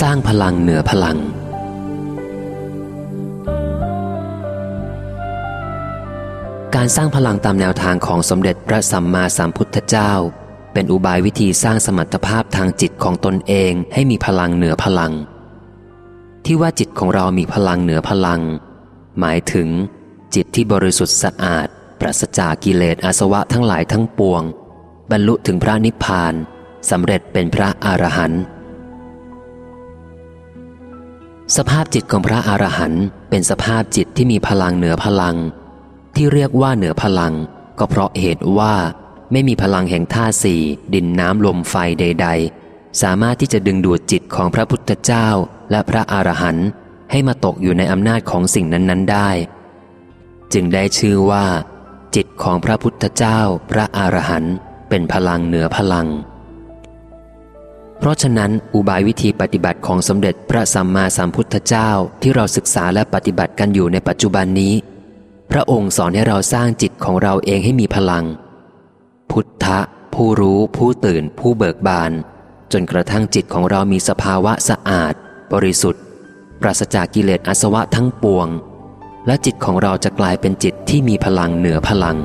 สร้างพลังเหนือพลัง การสร้างพลังตามแนวทางของสมเด็จพระสัมมาสัมพุทธเจ้า เป็นอุบายวิธีสร้างสมรรถภาพทางจิตของตนเองให้มีพลังเหนือพลัง ที่ว่าจิตของเรามีพลังเหนือพลัง หมายถึง จิตที่บริสุทธิ์สะอาด ปราศจากกิเลสอาสวะทั้งหลายทั้งปวง บรรลุถึงพระนิพพานสำเร็จเป็นพระอรหันต์ สภาพจิตของพระอรหันต์เป็นสภาพจิตที่มีพลังเหนือพลัง ที่เรียกว่าเหนือพลัง ก็เพราะเหตุว่าไม่มีพลังแห่งท่าสี่ดินน้ำลมไฟใด ๆ สามารถที่จะดึงดูดจิตของพระพุทธเจ้าและพระอรหันต์ให้มาตกอยู่ในอำนาจของสิ่งนั้น ๆ ได้ จึงได้ชื่อว่า จิตของพระพุทธเจ้า พระอรหันต์เป็นพลังเหนือพลัง เพราะฉะนั้นอุบายวิธีปฏิบัติของสมเด็จพระสัมมาสัมพุทธเจ้าที่เราศึกษาและปฏิบัติกันอยู่ในปัจจุบันนี้ พระองค์สอนให้เราสร้างจิตของเราเองให้มีพลัง พุทธะ ผู้รู้ ผู้ตื่น ผู้เบิกบาน จนกระทั่งจิตของเรามีสภาวะสะอาด บริสุทธิ์ ปราศจากกิเลสอาสวะทั้งปวง และจิตของเราจะกลายเป็นจิตที่มีพลังเหนือพลัง